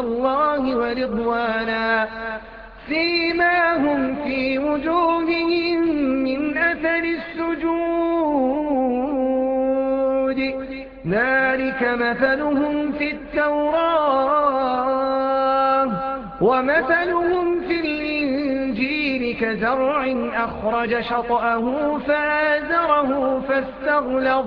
الله ورضوانا فيما هم في وجوههم من أثر السجود. ذلك مثلهم في التوراة ومثلهم في الإنجيل كزرع أخرج شطأه فآزره فاستغلظ.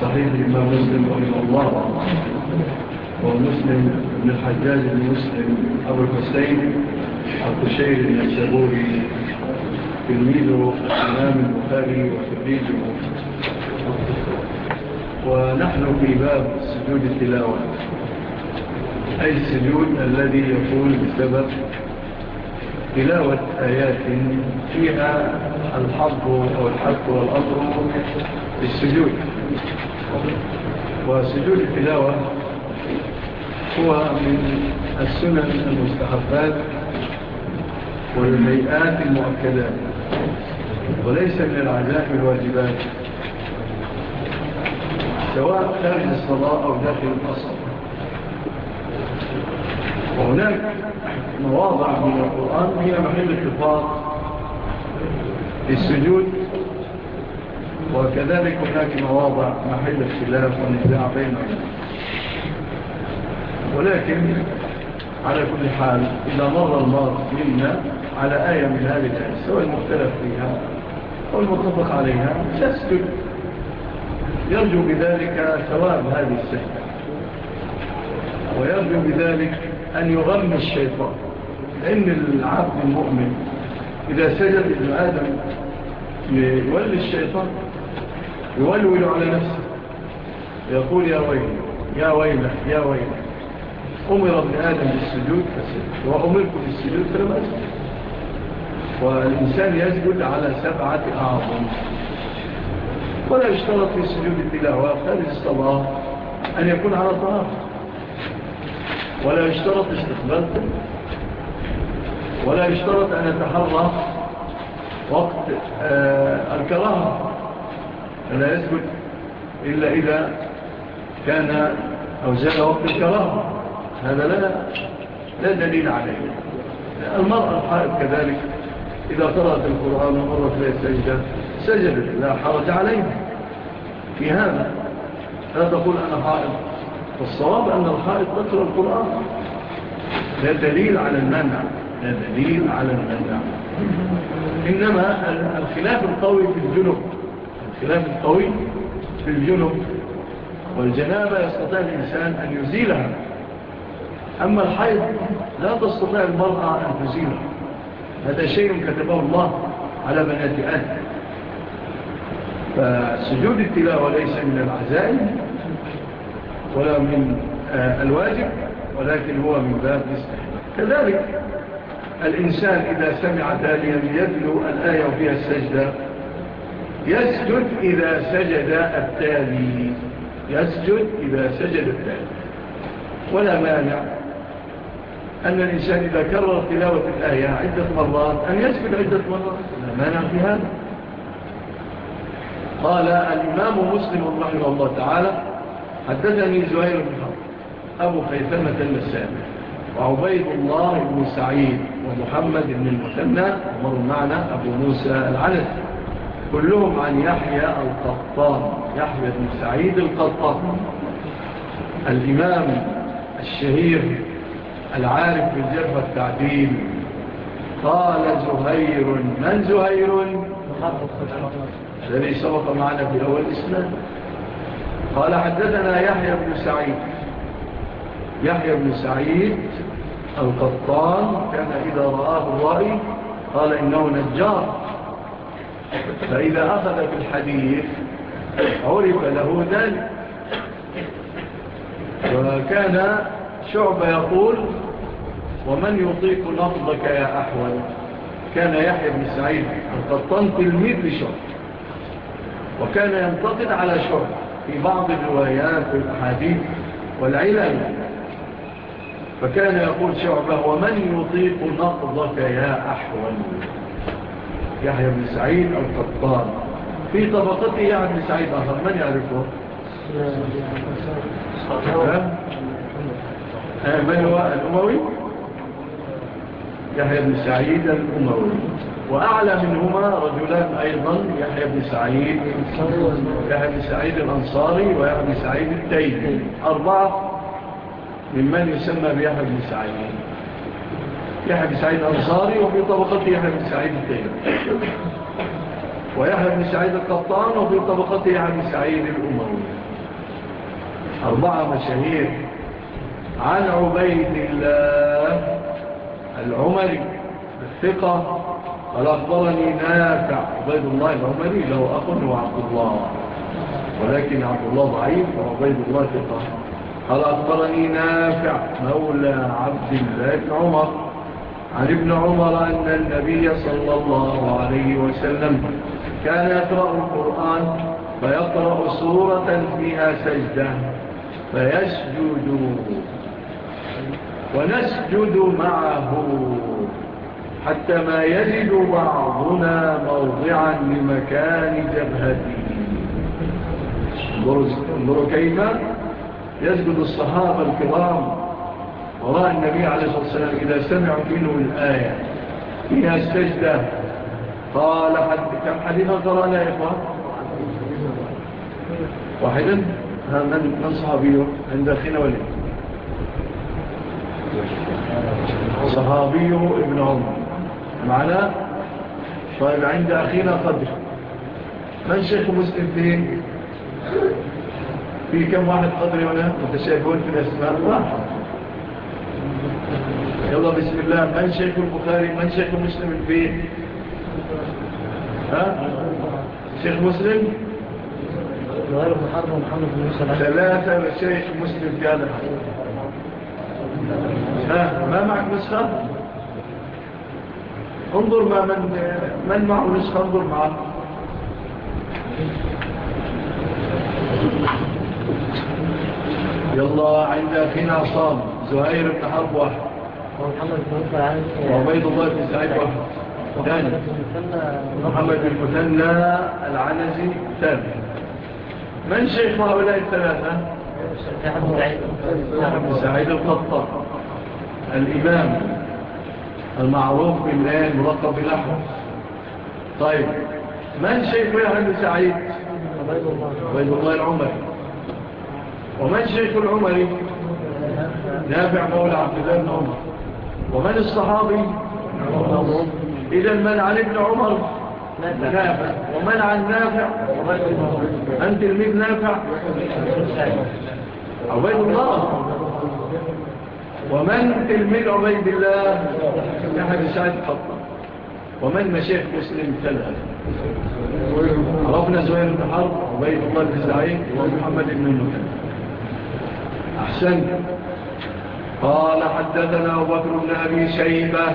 صحيح الإمام مسلم رحمه الله. ومسلم بن الحجاج المسلم أبو الحسين عبد الشير النسابوري تلميذه الإمام البخاري وتلميذه. ونحن في باب سجود التلاوة. أي السجود الذي يكون بسبب تلاوة آيات فيها الحظ أو الحق والأمر بالسجود. وسجود التلاوة هو من السنن المستحبات والميئات المؤكدات وليس من العزائم الواجبات سواء داخل الصلاة أو داخل القصر وهناك مواضع من القرآن هي محل الحفاظ للسجود وكذلك هناك مواضع محل الخلاف والنزاع بينهم ولكن على كل حال إذا مر المرض منا على آية من هذه الآية سواء المختلف فيها أو المتفق عليها تسجد يرجو بذلك ثواب هذه السجدة ويرجو بذلك أن يغمى الشيطان. لأن العبد المؤمن إذا سجد ابن آدم يولي الشيطان يولول على نفسه. يقول يا ويل يا ويل يا ويل أمر ابن آدم بالسجود فسجد. وأمرك بالسجود فلم أسجد. والإنسان يسجد على سبعة أعظم. ولا يشترط في سجود التلاوة خارج الصلاة أن يكون على طهارة. ولا يشترط استقبال ولا يشترط أن يتحرى وقت آه، الكراهة. لا يثبت إلا إذا كان أو زال وقت الكرام هذا لا, لا دليل عليه. المرأة الحائب كذلك إذا قرأت القرآن ومرت لها السجدة سجدت لا حرج عليها. في هذا لا تقول أنا حائب فالصواب أن الحائب تقرأ القرآن. لا دليل على المنع. لا دليل على المنع. إنما الخلاف القوي في الجنوب خلاف قوي في الجنوب والجنابة يستطيع الإنسان أن يزيلها. أما الحيض لا تستطيع المرأة أن تزيله. هذا شيء كتبه الله على بنات أهل. فسجود التلاوة ليس من العزائم ولا من آه، الواجب ولكن هو من باب الاستحباب. كذلك الإنسان إذا سمع تاليا يدلو الآية وفيها السجدة يسجد إذا سجد التالي. يسجد إذا سجد التالي. ولا مانع أن الإنسان إذا كرر تلاوة الآية عدة مرات أن يسجد عدة مرات. لا مانع في هذا. قال الإمام مسلم رحمه الله تعالى حدثني زهير بن حرب أبو خيثمة المسامة وعبيد الله بن سعيد ومحمد بن المثنى ومر معنا أبو موسى العنسي كلهم عن يحيى القطان يحيى بن سعيد القطان. الإمام الشهير العارف بالجرف التعديل قال زهير من زهير؟ الذي سبق معنا في أول إسلام قال حدثنا يحيى بن سعيد. يحيى بن سعيد القطان كان إذا رآه الرأي قال إنه نجار. فإذا أخذ في الحديث عرف له ذلك. وكان شعب يقول ومن يطيق نفضك يا أحول؟ كان يحيى بن سعيد القطان تلميذ لشعب وكان ينتقد على شعب في بعض الروايات والأحاديث والعلل. فكان يقول شعبة ومن يطيق نقضك يا أحول؟ يحيى بن سعيد القطان في طبقته يحيى بن سعيد آخر من يعرفه؟ من هو؟ الأموي؟ يحيى بن سعيد الأموي وأعلى منهما رجلان أيضا يحيى بن سعيد يحيى بن سعيد الأنصاري ويحيى بن سعيد التيمي أربعة ممن يسمى بيحيى بن سعيد. يحيى بن سعيد الأنصاري وفي طبقته يحيى بن سعيد التيمي ويحيى بن سعيد القطان وفي طبقته يحيى بن سعيد الأموي. أربعة مشاهير عن عبيد الله العمري الثقة. قال أخبرني نافع عبيد الله العمري له هو عبد الله ولكن عبد الله ضعيف وعبيد الله ثقة. قال أخبرني نافع مولى عبد الله عمر. عن ابن عمر أن النبي صلى الله عليه وسلم كان يقرأ القرآن فيقرأ سورة فيها سجدة فيسجد ونسجد معه حتى ما يجد بعضنا موضعا لمكان جبهته. انظروا كيف يسجد الصحابة الكرام وراء النبي عليه الصلاة والسلام إذا سمعوا منه الآية فيها السجدة قال كم حديثا قرأنا يا إخوان؟ واحدا من صحابي عند أخينا وليه صحابي ابن عمر معنا؟ طيب عند أخينا قدر من شيخ مسلم فيه؟ في كم واحد قدر هنا؟ متشابهون في الأسماء. واحد. يلا بسم الله. من شيخ البخاري من شيخ مسلم فيه ها؟ شيخ مسلم؟ غير محرم محمد بن مسلم ثلاثة شيخ مسلم قال. ها ما معك نسخة؟ انظر ما من من معه نسخة انظر معه. يلا عندك هنا صامت زهير بن حرب واحد وعبيد الله بن سعيد واحد ثاني محمد بن مثنى العنزي. ثالث. من شيخ هؤلاء الثلاثة؟ بن سعيد القطة الإمام المعروف بالله الملقب بالأحمد طيب. من شيخ يحيى بن سعيد؟ عبيد الله العمري ومن شيخ العمري؟ نافع مولى عبد الله بن عمر. ومن الصحابي؟ إذا من عن ابن عمر؟ نافع. ومن عن نافع؟ أنت الميب نافع؟ عبيد الله. ومن تلميذ عبيد الله؟ نحن سعيد خطأ ومن مشيخ مسلم تلأ عرفنا زهير بن حرب عبيد الله بن سعيد ومحمد بن المكان أحسن قال حدثنا بكر بن أبي شيبة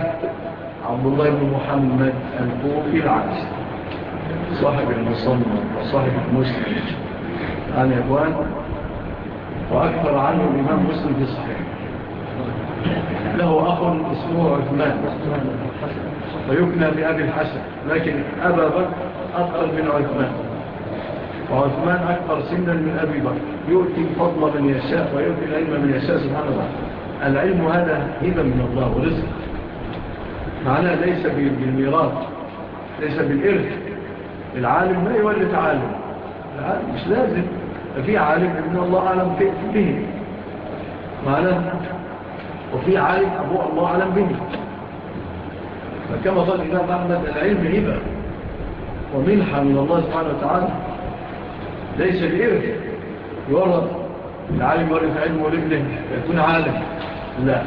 عبد الله بن محمد الكوفي العكس صاحب المصنف وصاحب المسلم. عن أبوان وأكثر عنه الإمام مسلم في صحيح له أخ اسمه عثمان. فيكنى بأبي الحسن لكن أبا بكر أكثر من عثمان. وعثمان أكثر سنا من أبي بكر. يؤتي الفضل من يشاء ويؤتي العلم من يشاء سبحانه بكر العلم هذا هبة من الله ورزق. معناه ليس بالميراث ليس بالإرث. العالم ما يولد عالم. العالم مش لازم. ففي عالم ابن الله أعلم به معناه وفي عالم أبو الله أعلم به. فكما قال الإمام أحمد العلم هبة. ومنحة من الله سبحانه وتعالى. ليس الإرث يورث. العالم يورث علمه لابنه يكون عالم. لا.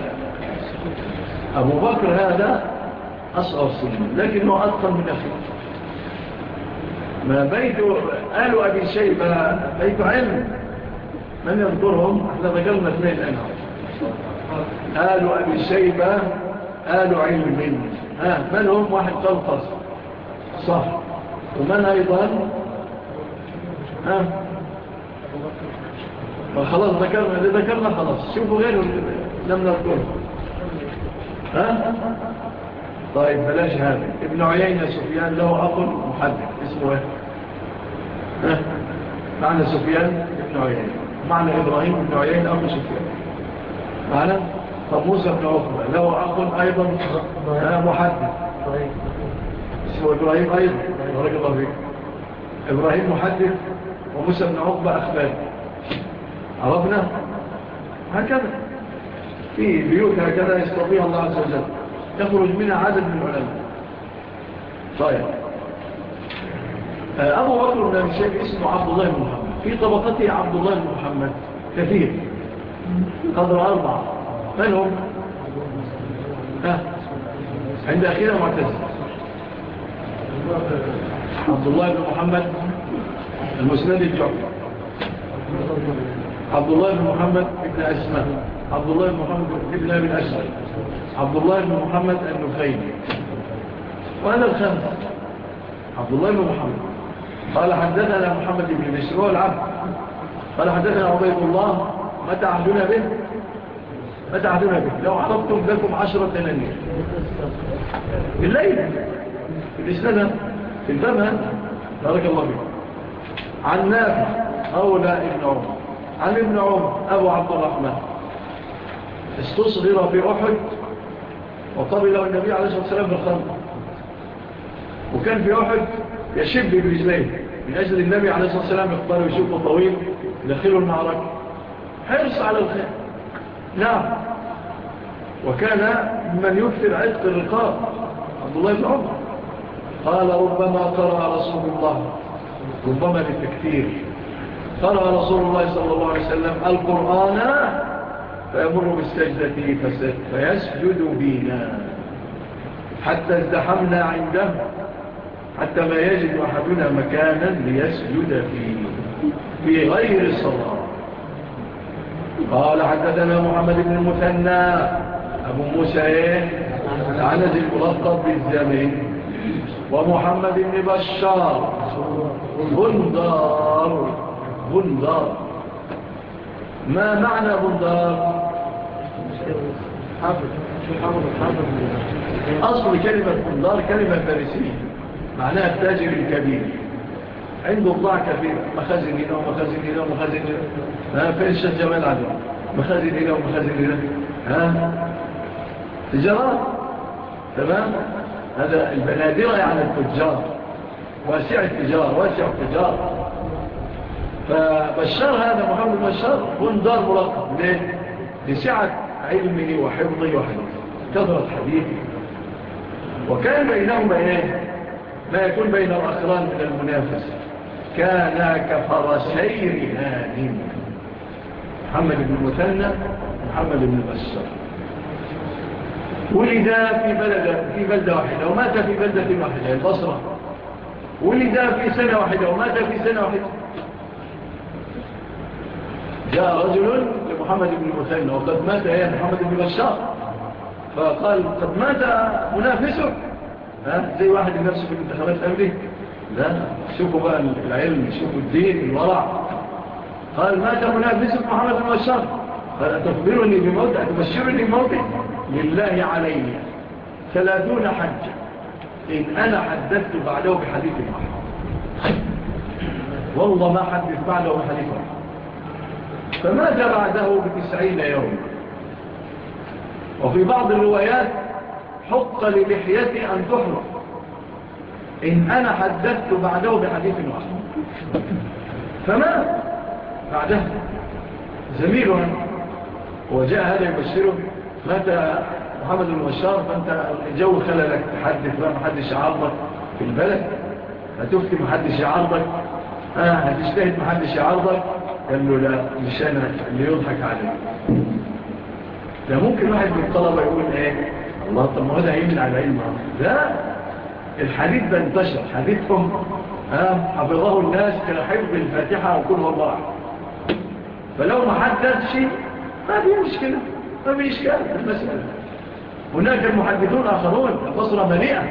أبو بكر هذا أصغر سنة لكنه أطفل من أخي ما بيت آل أبي شيبة بيت علم من يذكرهم؟ إحنا ذكرنا اثنين أنا. قالوا أبي شيبة قالوا علم. ها من هم؟ واحد تلقص صح. ومن أيضا؟ ها؟ فخلاص ذكرنا اللي ذكرنا خلاص. شوفوا غيره. لم نذكره ها؟ طيب بلاش هذا. ابن عيينة سفيان له أقل محدد اسمه إيه؟ ها؟ معنى سفيان ابن عيينة. معنى إبراهيم ابن عيينة أبو سفيان. معنى؟ فموسى ابن عقبة له أقل أيضا محدد اسمه إبراهيم أيضا. بارك الله فيك. إبراهيم محدد وموسى ابن عقبة أخبار. عرفنا؟ هكذا. في بيوت هكذا يستطيع الله عز وجل. يخرج منها عدد من العلماء. طيب. آه، أبو بكر بن الشيخ اسمه عبد الله بن محمد. في طبقته عبد الله بن محمد كثير. قدر أربعة. من هم؟ ها؟ عند أخيرا معتز. عبد الله بن محمد المسند الجعب عبد الله بن محمد ابن أسماء. عبد الله بن محمد بن أبي الاشعر عبد الله بن محمد النخيلي وأنا الخامس. عبد الله بن محمد قال حدثنا محمد بن بشر العبد قال حدثنا عبيد الله متى عهدنا به؟ متى عهدنا به. لو حضبتم لكم عشرة تنانير بالليل. بالإسلام في الباب بارك الله بكم عن نافع أولى ابن عمر. عن ابن عمر أبو عبد الرحمن. استصغر بأحد وقبله النبي عليه الصلاة والسلام بالخمر. وكان في أحد يشب برجليه من أجل النبي عليه الصلاة والسلام يختاره يشوفه طويل داخله المعركة حرص على الخير. نعم. وكان من يكثر عدق الرقاب عبد الله بن عمر. قال ربما قرأ رسول الله. ربما للتكثير قرأ رسول الله صلى الله عليه وسلم القرآن فيمر بالسجدة فيسجد بينا حتى ازدحمنا عنده. حتى ما يجد أحدنا مكانا ليسجد فيه. في غير الصلاة. قال حدثنا محمد بن المثنى. أبو موسى عن عنز الملطب بالزمن. ومحمد بن بشار. بندار بندار ما معنى بندار؟ حافظ حافظ أصل كلمة النار كلمة فارسية معناها التاجر الكبير عنده بضاعة كبيرة مخازن هنا ومخازن هنا ومخازن هنا. في الشيخ جمال عدو مخازن هنا ومخازن هنا. ها؟ تجارات تمام؟ هذا البنادرة يعني التجار واسع التجار واسع التجار. فبشار هذا محمد بشار هو دار مراقب ليه؟ لسعة علمه وحفظه وحفظه كثرة حديثه وكان بينهم بينه ما يكون بين الأخران من المنافس. كان كفرسي هادم محمد بن المثنى محمد بن بسر ولد في بلد في بلدة واحدة ومات في بلدة واحدة البصرة. ولد في سنة واحدة ومات في سنة واحدة. جاء رجل محمد بن حسين وقد مات يا محمد بن بشار. فقال قد مات منافسك؟ زي واحد نفسه في الانتخابات الأمريكية لا شوفوا بقى العلم شوفوا الدين الورع. قال مات منافسك محمد بن بشار؟ قال أتخبرني بموت أتبشرني بموتي لله علي ثلاثون حجة إن أنا حدثت بعده بحديث المحر والله ما حدث بعده بحديث المحر فماذا بعده بتسعين يوم وفي بعض الروايات حق للحيتي أن تحرق إن أنا حدثت بعده بحديث واحد. فما؟ بعده. زميلنا وجاء هذا يبشره متى محمد المشار فأنت الجو خللك تحدث بقى محدش عرضك في البلد. هتفتي محدش عرضك آه، هتجتهد محدش عرضك قال له لا مش أنا اللي يضحك عليه ده ممكن واحد من الطلبة يقول إيه؟ الله طب ما هو ده هيمن على علم لا الحديث ده انتشر حديثهم حفظه الناس كحفظ الفاتحة وكل والله فلو ما حدثش ما في مشكلة ما في إشكال المسألة. هناك المحدثون آخرون البصرة مليئة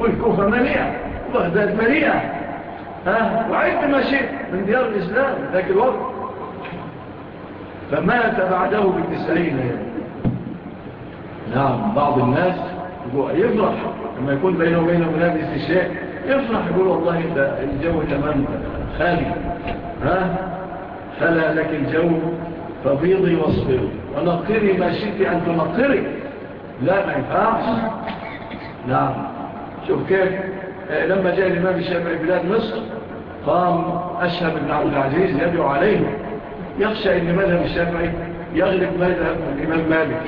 والكوفة مليئة وبغداد مليئة. ها؟ وعد ما شئت. من ديار الإسلام. ذاك الوقت. فمات بعده بالتسعين. نعم بعض الناس يفرح. لما يكون بينه وبينه منافس الشيء يفرح. يقول والله ده الجو تمام. خالي. ها؟ فلا لك الجو فبيضي واصبري ونقري ما شئت أن تنقري. لا ما ينفعش. نعم. شوف كيف لما جاء الإمام الشافعي بلاد مصر قام أشهب بن عبد العزيز يدعو عليه. يخشى أن مذهب الشافعي يغلب مذهب الإمام مالك.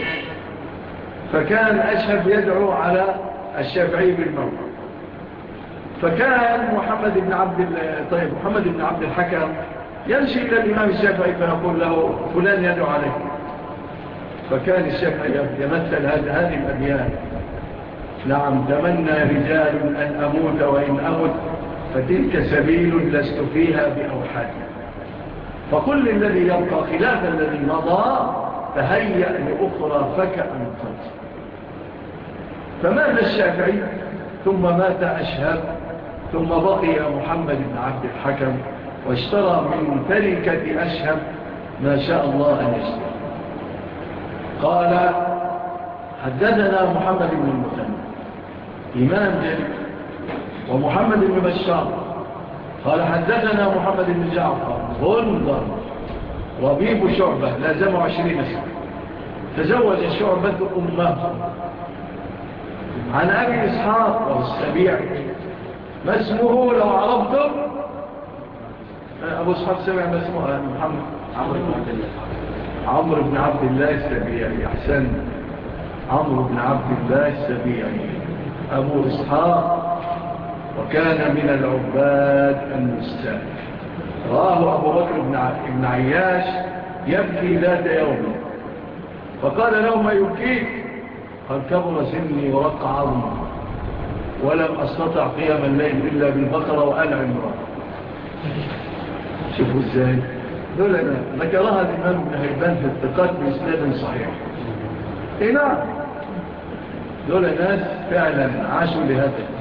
فكان أشهب يدعو على الشافعي بالموت فكان محمد بن عبد طيب محمد بن عبد الحكم يمشي إلى الإمام الشافعي فيقول له فلان يدعو عليه. فكان الشافعي يمثل هذه الأديان. نعم تمنى رجال أن أموت وإن أمت. فتلك سبيل لست فيها بأوحاد. فكل الذي يبقى خلاف الذي مضى فهيأ لأخرى فكأن خلص فمات الشافعي ثم مات أشهب ثم بقي محمد بن عبد الحكم واشترى من تركة أشهب ما شاء الله أن يشتري قال حددنا محمد بن المثنى إمام جديد ومحمد بن بشار. قال حدثنا محمد بن جعفر غنظر وبيب شعبة لازم عشرين سنة. تزوج شعبة أمه. عن أبي إسحاق والسبيع ما اسمه؟ لو عرفته. أبو إسحاق سبيع ما اسمه آه، محمد. عمر بن عبد الله. عمر بن عبد الله السبيعي أحسن. عمر بن عبد الله السبيعي أبو إسحاق. وكان من العباد المستاذ راه أبو بكر بن عياش يبكي ذات يوم. فقال له ما يبكيك؟ قد كبر سني ورق عظمي. ولم أستطع قيام الليل إلا بالبقرة وأنا عمران. شوفوا إزاي دول أنا ذكرها الإمام بن هيبان في التقاط بإسناد صحيح. إيه نعم. دول ناس فعلا عاشوا لهذا.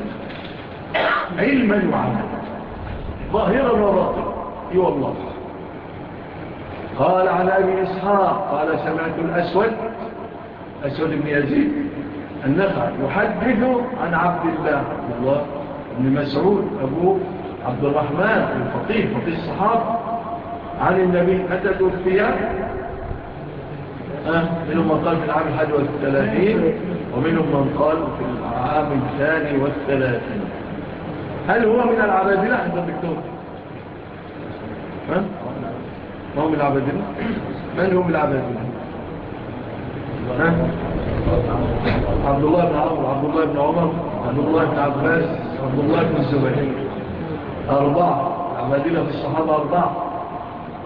علما وعملا. ظاهرا وباطنا. إي والله. قال على أبي إسحاق قال سمعت الأسود أسود بن يزيد النخع يحدث عن عبد الله الله بن مسعود أبو عبد الرحمن الفقيه فقيه الصحابة عن النبي متى توفي؟ منهم من قال في العام الحادي والثلاثين ومنهم من قال في العام الثاني والثلاثين. هل هو من العبادلة انت الدكتور؟ ما هو من العبادلة من هو من العبادلة عبد الله بن عمر عبد الله بن عمر عبد الله بن عباس عبد الله بن الزبير. أربعة عبادلة في الصحابة أربعة.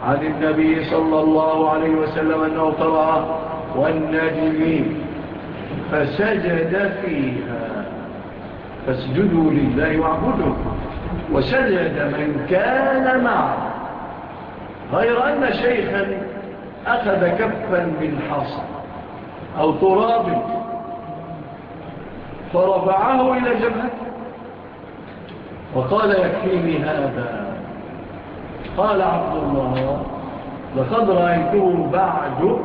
عن النبي صلى الله عليه وسلم أنه قرأ والنجمين. فسجد فيها. فاسجدوا لله واعبدوا. وسجد من كان معه. غير أن شيخا أخذ كفا من حصى أو تراب فرفعه إلى جبهته. وقال يكفيني هذا. قال عبد الله لقد رأيته بعد.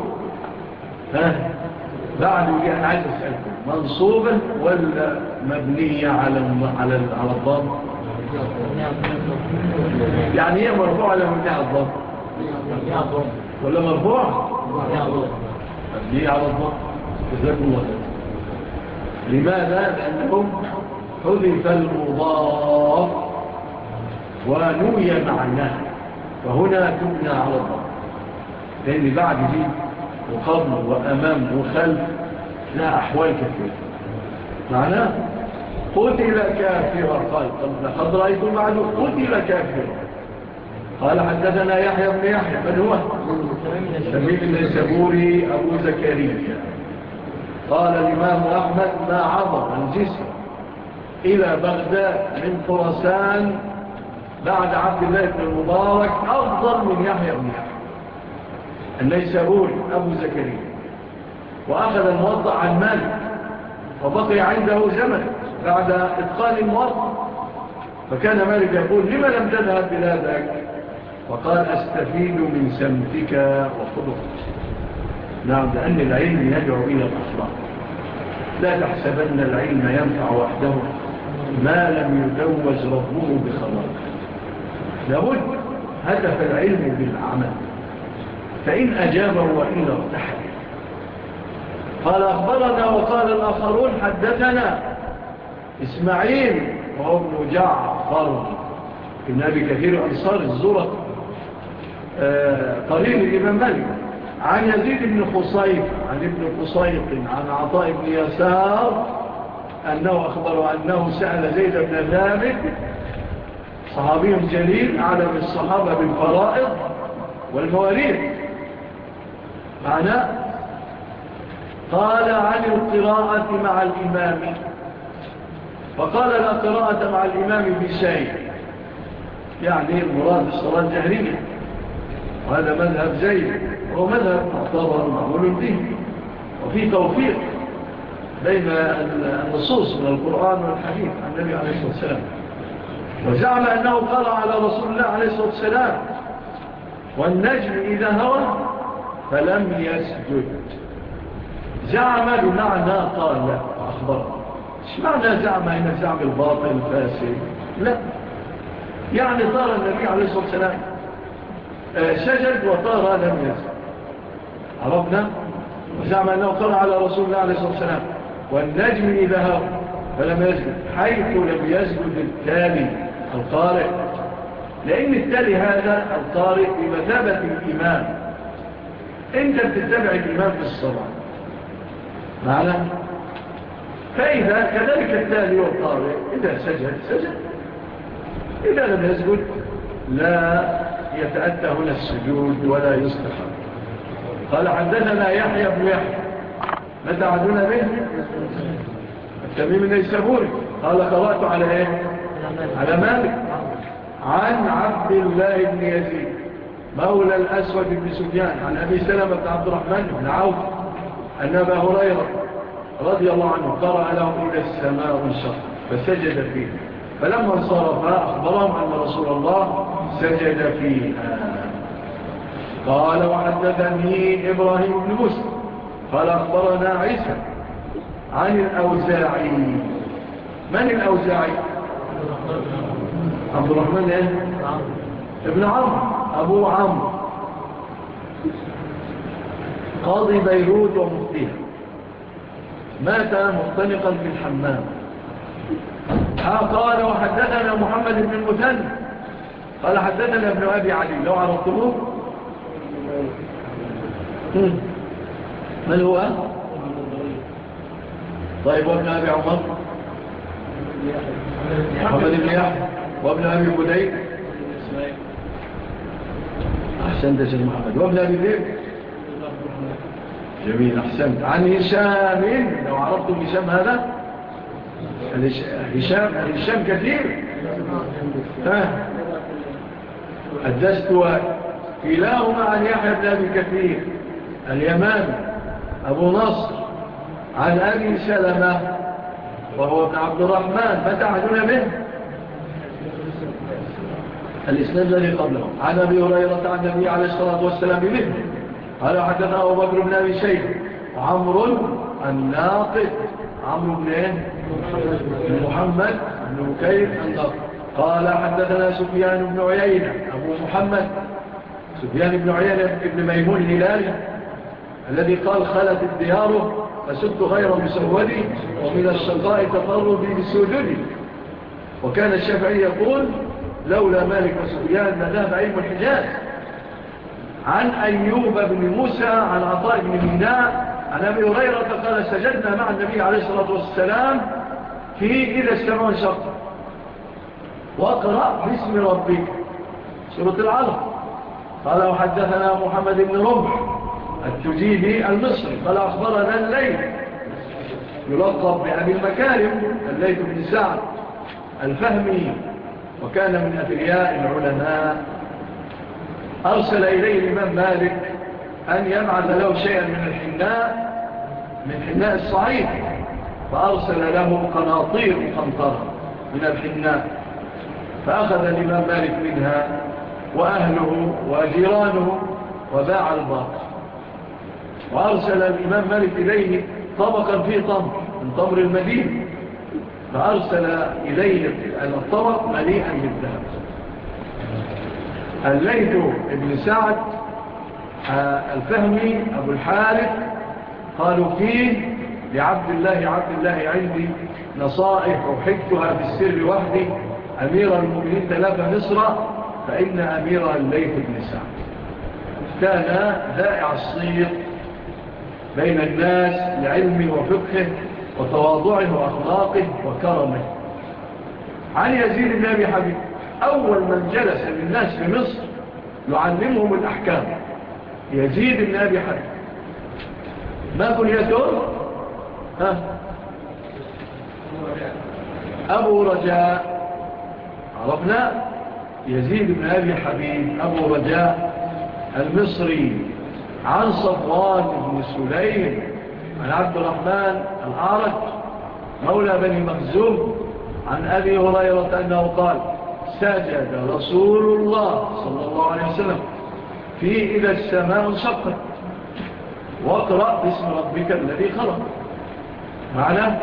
ها؟ بعد دي أنا عايز أسألكم منصوبه ولا مبنية على على على الضم يعني هي مرفوعة ولا مبنية على الضم ولا مرفوعة؟ مبنية على الضم جزاكم الله لماذا؟ لأنهم حذف المضاف ونوي معناه فهنا تبنى على الضم لأن بعد دي وقبل وأمام وخلف لا أحوال كثيرة. معناه؟ قتل كافرا قال طب لقد رأيت المعلوم قتل كافرا قال حدثنا يحيى بن يحيى من هو؟ سميك النسابوري أبو زكريا. قال الإمام أحمد ما عبر الجسر إلى بغداد من فرسان بعد عبد الله بن المبارك أفضل من يحيى بن يحيى. النيسابوري أبو زكريا. وأخذ الموضع عن مالك وبقي عنده زمن بعد إدخال الموضع. فكان مالك يقول لما لم تذهب بلادك فقال أستفيد من سمتك وخلقك نعم لأن العلم يدعو إلى الأخلاق. لا تحسبن العلم ينفع وحده ما لم يدوز ربه بخلاقه لابد هدف العلم بالعمل. فإن أجابه وإلا ارتحل. قال أخبرنا وقال الآخرون حدثنا إسماعيل وابن جعفر. ابن أبي كثير أنصار الزرق آه، قريب الإمام مالك عن يزيد بن خصيف عن ابن خصيف عن عطاء بن يسار أنه أخبر أنه سأل زيد بن ذامك صحابي جليل أعلم الصحابة بالفرائض والمواريث عناء قال عن القراءة مع الإمام. فقال لا قراءة مع الإمام بشيء. يعني مراد الصلاة الجهرية. وهذا مذهب زيد هو مذهب معتبر معمول به وفي توفيق بين النصوص من القرآن والحديث عن النبي عليه الصلاة والسلام. وزعم أنه قرأ على رسول الله عليه الصلاة والسلام. والنجم إذا هوى فلم يسجد. زعم بمعنى قال أخبر. إيش معنى زعم؟ هنا زعم الباطل فاسد؟ لا. يعني طار النبي عليه الصلاة والسلام. آه، سجد وطار لم يسجد. عرفنا؟ وزعم أنه طار على رسول الله عليه الصلاة والسلام. والنجم إذا هو فلم يسجد حيث لم يسجد التالي القارئ. لأن التالي هذا القارئ بمثابة الإمام انت بتتبع الإمام في الصلاة معنا فإذا كذلك التالي والطارئ إذا سجد سجد. إذا لم يسجد لا يتأتى هنا السجود ولا يستحق قال عندنا يحيى بن يحيى. متى عدونا به؟ التميم النيسابوري. قال قرأت على إيه؟ على مالك. عن عبد الله بن يزيد. مولى الأسود بن سفيان عن أبي سلمة عبد الرحمن بن عوف أن أبا هريرة رضي الله عنه قرأ له إلى السماء والشر فسجد فيه. فلما انصرف أخبرهم أن رسول الله سجد فيها. قال وحدثني إبراهيم بن مسلم قال أخبرنا عيسى عن الأوزاعي. من الأوزاعي؟ عبد الرحمن إيه؟ ابن عمرو. أبو عمر قاضي بيروت ومفتيها مات مختنقا في الحمام. ها قال وحدثنا محمد بن المثنى. قال حدثنا ابن أبي علي. لو عرفتموه. من هو؟ طيب وابن أبي عمر. محمد بن يحب وابن أبي بديك أحسنت يا شيخ محمد. وابن أبي ذئب جميل أحسنت. عن هشام. لو عرفتم هشام هذا؟ هشام هشام كثير. ها؟ حدثت كلاهما عن يحيى بن أبي كثير اليمان أبو نصر عن أبي سلمة وهو ابن عبد الرحمن. فتحدون منه الإسلام الذي قبله عن أبي هريرة عن النبي عليه الصلاة والسلام بمثل قال حدثنا أبو بكر بن أبي شيخ عمرو الناقد عمرو بن إيه؟ محمد بن مكيف قال حدثنا سفيان بن عيينة أبو محمد سفيان بن عيينة بن ميمون هلالي الذي قال خلت الدياره فسدت غير مسودي ومن الشقاء تقربي بسجدي وكان الشافعي يقول لولا مالك وسفيان ما ذهب علم الحجاز. عن أيوب بن موسى عن عطاء بن ميناء عن أبي هريرة قال سجدنا مع النبي عليه الصلاة والسلام في إذا استمعوا انشق. واقرأ باسم ربك. سورة العلم قال وحدثنا محمد بن رمح التجيبي المصري. قال أخبرنا الليل. يلقب بأبي المكارم الليل بن سعد الفهمي. وكان من أبرياء العلماء. أرسل إليه الإمام مالك أن يبعث له شيئا من الحناء من حناء الصعيد فأرسل له قناطير قنطرة من الحناء فأخذ الإمام مالك منها وأهله وجيرانه وباع الباطل وأرسل الإمام مالك إليه طبقا فيه طمر من طمر المدينة. فأرسل إليه الطرق مليئا بالذهب. الليث ابن سعد آه، الفهمي أبو الحارث قالوا فيه لعبد الله عبد الله عندي نصائح وحكتها في السر وحدي. أمير المؤمنين تلاف مصر فإن أمير الليث بن سعد. كان ذائع الصير بين الناس لعلمه وفقه وتواضعه وأخلاقه وكرمه. عن يزيد بن أبي حبيب أول من جلس بالناس في مصر يعلمهم الأحكام. يزيد بن أبي حبيب. ما كنيته؟ ها؟ أبو رجاء. عرفنا؟ يزيد بن أبي حبيب أبو رجاء المصري عن صفوان بن سليم. عن عبد الرحمن الأعرج مولى بني مخزوم عن أبي هريرة أنه قال سجد رسول الله صلى الله عليه وسلم في إذا السماء انشقت. واقرأ باسم ربك الذي خلق. معنا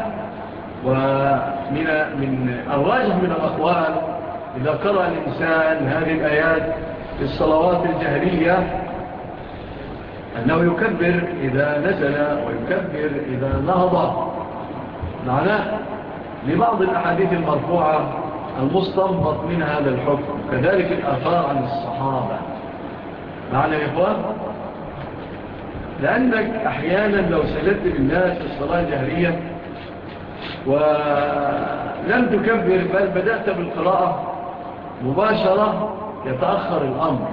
ومن من الراجح من الأقوال إذا قرأ الإنسان هذه الآيات في الصلوات الجهرية أنه يكبر إذا نزل ويكبر إذا نهض. معناه لبعض الأحاديث المرفوعة المستنبط من هذا الحكم كذلك الأثار عن الصحابة. معنى يا إخوان؟ لأنك أحيانا لو سألت بالناس الصلاة الجهرية ولم تكبر بل بدأت بالقراءة مباشرة يتأخر الأمر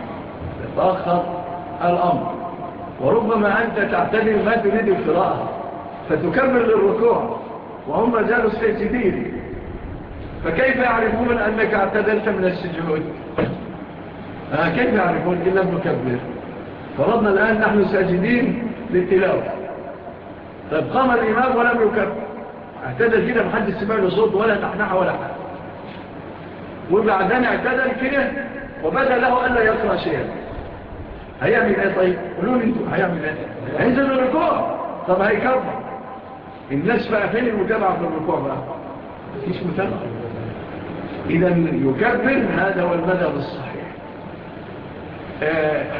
يتأخر الأمر. وربما أنت تعتبر ما تريد القراءة فتكمل للركوع وهم جالوا ساجدين فكيف يعرفون أنك اعتدلت من السجود؟ آه كيف يعرفون؟ إلا المكبر. فرضنا الآن نحن ساجدين للتلاوة. طيب قام الإمام ولم يكبر. اعتدل كده محد سمع له صوت ولا تحنح ولا حاجة وبعدين اعتدل كده وبدأ له أن لا يقرأ شيئا. هيعمل إيه طيب قولوا لي أنتوا هيعمل إيه هينزل الركوع طب هيكبر الناس بقى فين المتابعه في الركوع بقى مفيش متابعه اذا يكبر هذا هو المذهب الصحيح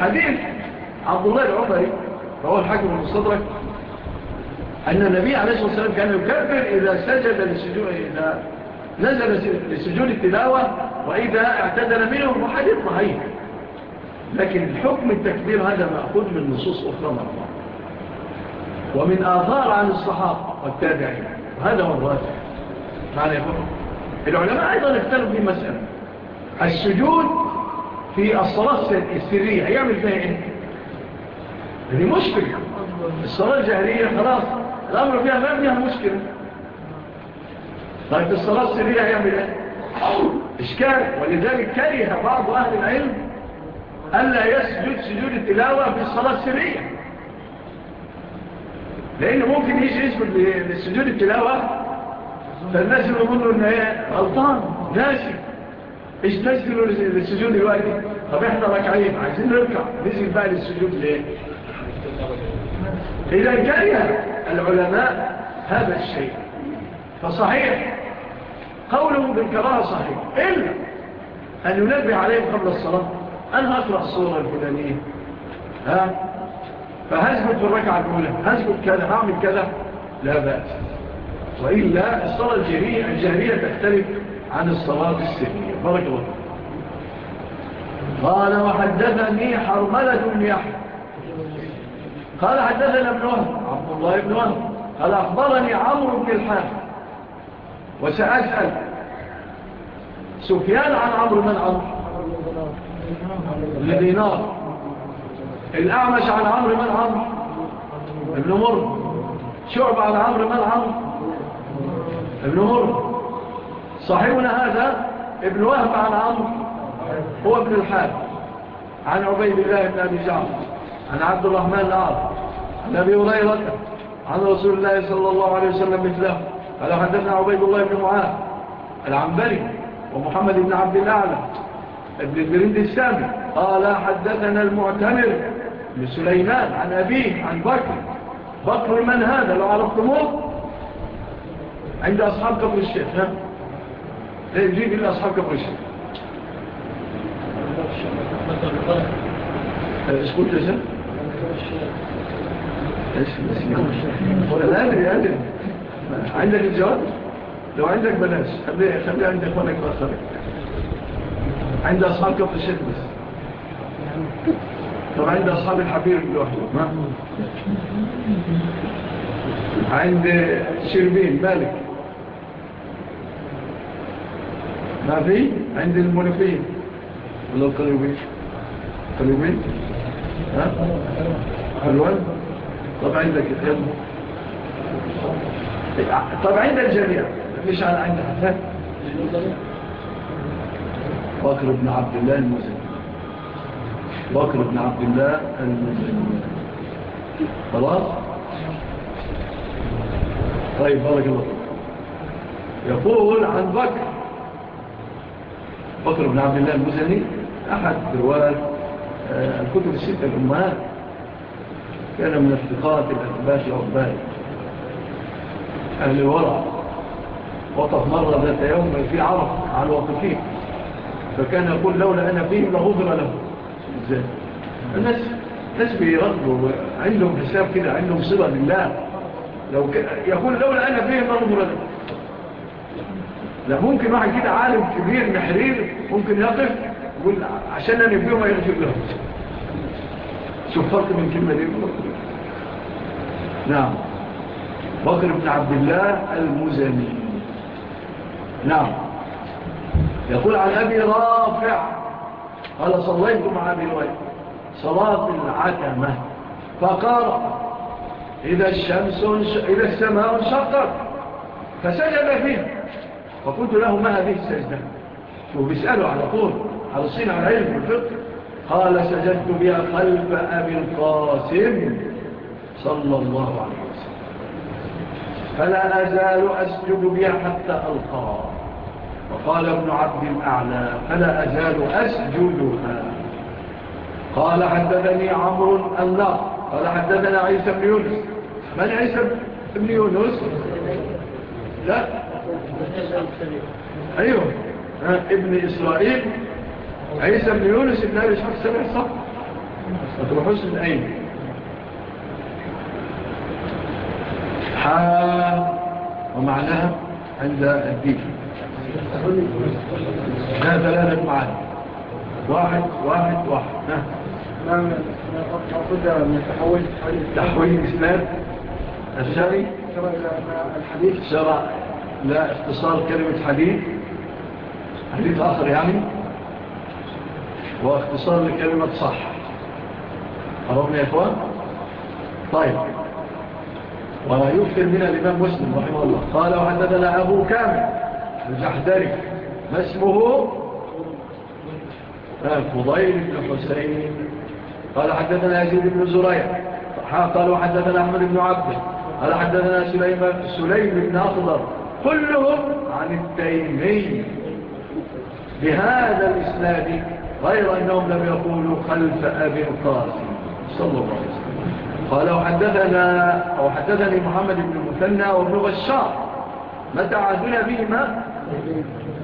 حديث عبد الله العمري رواه الحاكم المستدرك أن النبي عليه الصلاة والسلام كان يكبر إذا سجد للسجود إذا نزل لسجود التلاوة وإذا اعتدل منه وحديث صحيح لكن الحكم التكبير هذا مأخوذ من نصوص أخرى مرفوعة ومن آثار عن الصحابة والتابعين. هذا هو الرافع معنى العلماء أيضا اختلوا في مسألة. السجود في الصلاة السرية هيعمل فيها إيه؟ دي مشكلة. الصلاة الجهرية خلاص الأمر فيها مبنيها مشكلة. طيب الصلاة السرية هيعمل إيه؟ إشكال. ولذلك كره بعض أهل العلم ألا يسجد سجود التلاوة في الصلاة السرية. لأنه ممكن يجي يسجد للسجود التلاوة فالناس اللي يقولوا إن إيه؟ غلطان ناسي. إيش نسجلوا للسجود الوالي طب إحنا ركعين عايزين نركع نسجد بقى للسجود ليه؟ إذا جاء العلماء هذا الشيء. فصحيح. قوله بالكراهة صحيح. إلا أن ينبه عليهم قبل الصلاة. أنا أكره الصورة الفلانية ها؟ فهزبت في الركعة الأولى. هزبت كذا هعمل كذا. لا بأس. وإلا الصلاة الجهرية, الجهرية تختلف عن الصلاة السرية. بارك الله قال وحدثني حرملة بن يحيى. قال حدثنا ابن وهب عبد الله بن وهب. قال أخبرني عمرو بن الحارث. وسأسأل سفيان عن عمرو من عمرو؟ لدينار الأعمش عن عمر من عمر ابن مر شعب عن عمر من عمر ابن مر صاحبنا هذا ابن وهب عن عمر هو ابن الحاج عن عبيد الله بن أبي جعب عن عبد الرحمن العرب عن أبي هريرة. عن رسول الله صلى الله عليه وسلم مثله. قال حدثنا عبيد الله بن معاذ. العنبري. ومحمد بن عبد الأعلى. ابن الجريد السامي. قال حدثنا المعتمر لسليمان عن أبيه عن بكر. بكر من هذا؟ لو عرفتموه. عند أصحاب قبر الشيخ ها؟ لا يجيب إلا أصحاب قبر الشيخ. اسكت يا سيد يا أدري عندك الجواب؟ لو عندك بلاش. خلي عندك وأنا اكبر خليك عند أصحاب كفر الشيخ بس. طب عند أصحاب الحبير لوحده عند شربين مالك. ما في؟ عند المنفين ولا القلوبين قلوبين ها؟ حلوان؟ طب عندك يلا طب عند الجميع. مش عن عندها. ها؟ بكر بن عبد الله المزني بكر بن عبد الله المزني خلاص طيب بارك الله يقول عن بكر بكر بن عبد الله المزني أحد رواد الكتب الستة الأمهات كان من افتقات الأتباش والبارد أهل الورع وطف مرة ذات يوم في عرف على الوقفين فكان يقول لولا أنا فيه لأغذر له إزاي الناس الناس بيرضوا عندهم حساب كده عندهم صلة لله. لو ك... يقول لولا أنا فيه لأغذر له لا ممكن واحد كده عالم كبير محرير ممكن يقف يقول عشان أنا فيه ما يغفر له شفرت من كلمة دي. نعم. بكر بن عبد الله المزني. نعم. يقول عن أبي رافع قال صليت مع أبي رافع صلاة العتمة. فقال إذا, الشمس إذا السماء انشقت فسجد فيه فقلت له ما هذه السجدة؟ وبيسألوا على طول حرصين على علم الفطر قال سجدت بها خلف أبي القاسم صلى الله عليه وسلم. فلا أزال أسجد بها حتى ألقاه وقال ابن عبد الأعلى فلا أزال أسجدها قال حدثني عمر الله قال حدثنا عيسى بن يونس. من عيسى بن يونس؟ لا. أيوه. ابن إسرائيل. عيسى بن يونس ابن أبي شخص سبع صف أبو حسن أين حا ومعناها عند الديك لا ثلاثة معاني واحد واحد واحد. ها. تحويل إسلام الشري الحديث. شرع لا اختصار كلمة حديث. حديث آخر يعني. واختصار لكلمة صح. عرفنا يا إخوان؟ طيب. ويكثر من الإمام مسلم رحمه الله. قال وحددنا أبو كامل. الجحدري. ما اسمه؟ آه، فضيل بن حسين. قال حدثنا يزيد بن زريع. قالوا حدثنا أحمد بن عبد. قال حدثنا سليم, سليم بن أخضر. كلهم عن التيمي. بهذا الإسناد غير أنهم لم يقولوا خلف أبي القاسم. صلى الله عليه وسلم. قال وحدثنا أو حدثني محمد بن مثنى وابن غشار متى عادنا بهما؟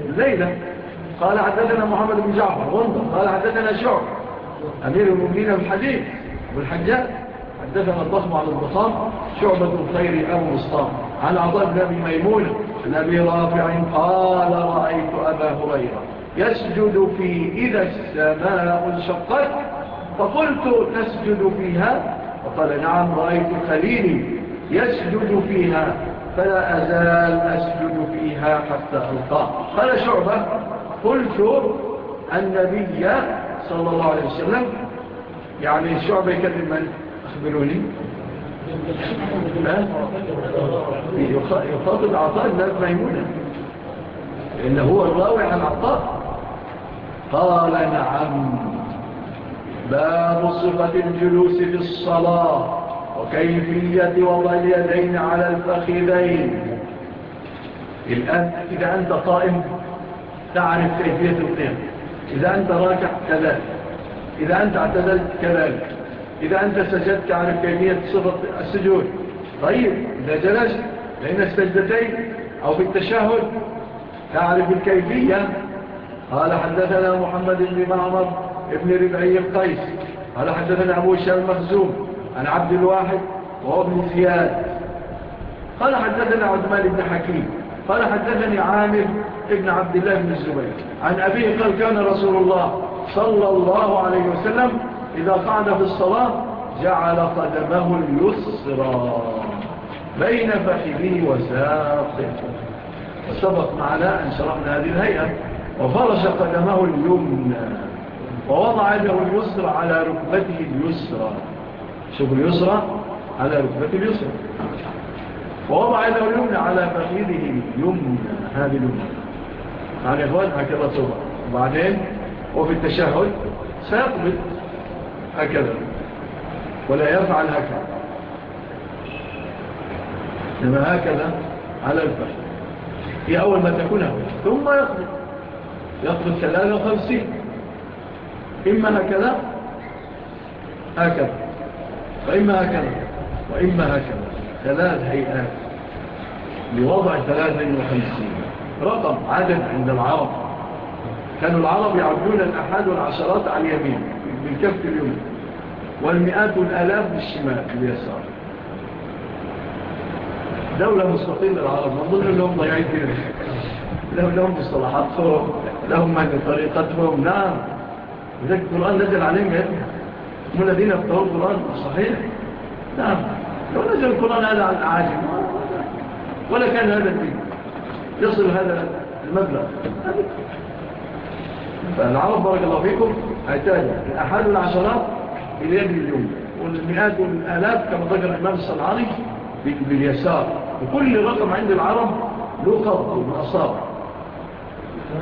الليلة قال حدثنا محمد بن جعفر. غنبا قال حدثنا شعب. أمير المؤمنين الحديث. والحجاج حدثنا الضخم على البصام. شعبة الخير أبو مصطام عن عضاء نبي ميمون نبي رافع قال رأيت أبا هريرة يسجد في إذا السماء انشقت. فقلت تسجد فيها؟ فقال نعم رأيت خليلي يسجد فيها. فلا أزال أسجد فيها حتى ألقاه. قال شعبة قلت النبي صلى الله عليه وسلم يعني شعبة يكلم من؟ أخبروني. يخاطب عطاء الناس ميمونة لأنه هو الراوي عن عطاء قال نعم. باب صفة الجلوس في الصلاة. وكيفية وضع اليدين على الفخذين. الآن إذا أنت صائم تعرف كيفية القيام. إذا أنت راكع كذلك. إذا أنت اعتدلت كذلك. إذا أنت سجدت تعرف كيفية صفة السجود. طيب إذا جلست بين السجدتين أو في التشاهد تعرف الكيفية. قال حدثنا محمد بن معمر ابن ربعي القيس. قال حدثنا أبو الشام المخزوم عن عبد الواحد وابن زياد. قال حدثنا عثمان بن حكيم. قال حدثني عامر ابن عبد الله بن الزبير. عن أبيه قال كان رسول الله صلى الله عليه وسلم إذا قعد في الصلاة جعل قدمه اليسرى بين فخذه وساقه. وسبق معنا أن شرحنا هذه الهيئة. وفرش قدمه اليمنى. ووضع يده اليسرى على ركبته اليسرى. شوف اليسرى على ركبته اليسرى. ووضع يده اليمنى على فخذه اليمنى. هذه اليمنى. يعني اخوان هكذا صبع وبعدين وفي التشهد سيقبل هكذا. ولا يفعل هكذا لما هكذا على الفخذ. في أول ما تكون هكذا ثم يقبل يقبل 53 إما هكذا هكذا. وإما هكذا. وإما هكذا. ثلاث هيئات لوضع 53 رقم عدد عند العرب. كانوا العرب يعدون الأحد والعشرات على اليمين بالكفة اليمين والمئات والألاف بالشمال باليسار دولة مستقلة العرب ما نظن لهم ضيعين لهم لهم مصطلحاتهم لهم من طريقتهم. نعم. وذلك القرآن نزل عليهم يا هم الذين افتروا القرآن. صحيح؟ نعم. ونزل القرآن هذا على العاجم ولا كان هذا الدين. يصل هذا المبلغ. فالعرب بارك الله فيكم. هتاج أحد العشرات إلى يد اليوم والمئات والآلاف كما ذكر الإمام الصنعاني باليسار. وكل رقم عند العرب له قبض ومأصاب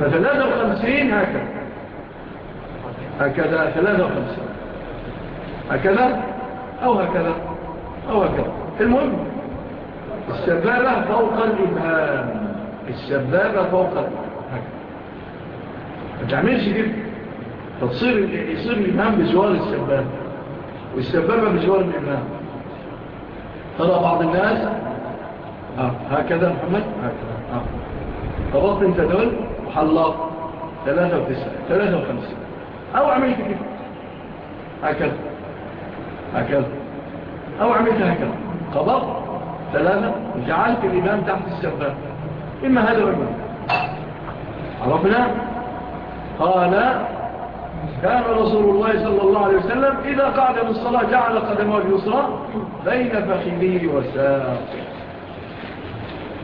فثلاثة وخمسين هكذا. هكذا ثلاثة وخمسين. هكذا أو هكذا. هو كده المهم السبابة فوق الإمام السبابة فوق الإمام ما تعملش كده. فتصير يصير الإمام بجوار السبابة والسبابة بجوار الإمام ترى بعض الناس آه، هكذا محمد؟ هكذا آه. فبط انت دول وحلق. ثلاثة وتسعة ثلاثة وخمسة أو عملت كده. هكذا هكذا. أو عملت هكذا. قبضت ثلاثة. وجعلت الإمام تحت السباب إما هذا وإما عرفنا؟ قال كان رسول الله صلى الله عليه وسلم إذا قعد من الصلاة جعل قدمه اليسرى بين فخذيه وساقه.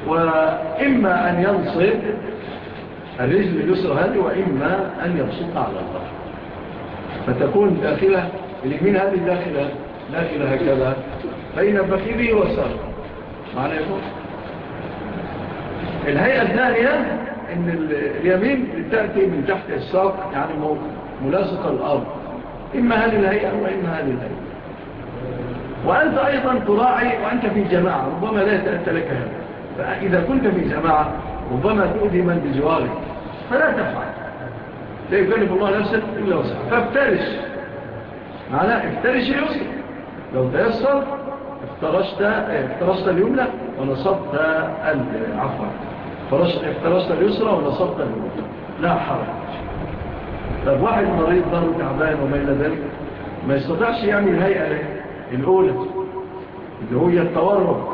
وإما أن ينصب الرجل اليسرى هذه وإما أن يبسطها على الله. فتكون داخلة اليمين هذه داخلة لكن هكذا بين به وساره معنى يكون الهيئة الثانية إن اليمين تأتي من تحت الساق يعني ملاصقة الأرض. إما هذه الهيئة وإما هذه الهيئة. وأنت أيضا تراعي وأنت في جماعة ربما لا يتأتى لك هذا. فإذا كنت في جماعة ربما تؤذي من بجوارك. فلا تفعل. لا يكلف الله نفسا إلا وسعها فافترش معناه افترش اليسرى لو تيسر افترشت افترشت اليمنى ونصبت العفو. افترشت اليسرى ونصبت اليمنى. لا حرج. طب واحد مريض ضرب تعبان وما إلى ذلك ما يستطيعش يعمل الهيئة الأولى اللي هي التورك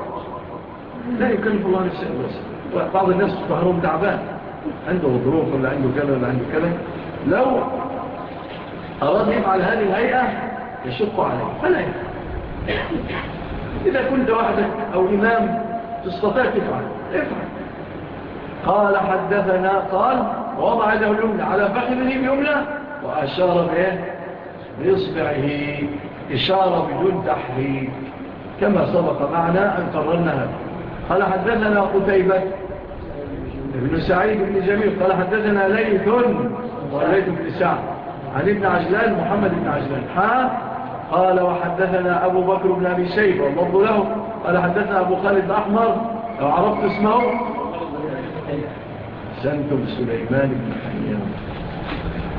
لا يكلف الله نفسه بعض الناس ظهرهم تعبان. عنده ظروف ولا عنده كذا ولا عنده كذا. لو أراد يفعل هذه الهيئة يشق عليه. فلا يفعل. إذا كنت وحدك أو إمام تستطيع تفعل. افعل. قال حدثنا قال ووضع له اليمنى على فخذه اليمنى وأشار به بإصبعه. إشارة بدون تحريك. كما سبق معنا أن قررنا هذا. قال حدثنا قتيبة ابن سعيد بن جميل. قال حدثنا ليث وليث بن سعد. عن ابن عجلان محمد بن عجلان. حاق قال وحدثنا أبو بكر بن أبي شيبة وضب له. قال حدثنا أبو خالد أحمر. لو عرفت اسمه. سنتم سليمان بن حيام